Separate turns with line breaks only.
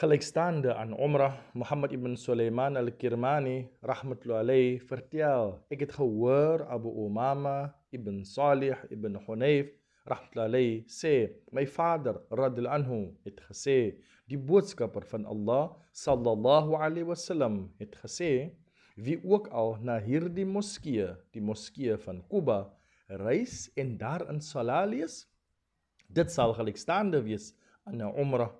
gelykstaande aan Umrah, Muhammad ibn Sulaiman al-Kirmani rahmatullahi alayh vertel, ek het gehoor Abu Umama ibn Salih ibn Hunayf rahmatullahi alayh sê, my vader radhiyallahu anhu het gesê, die boodskapper van Allah sallallahu alayhi wasallam het gesê, wie ook al na hierdie moskee, die moskee van Kuba, reis en daarin salaal is, dit sal gelykstaande wees aan 'n Umrah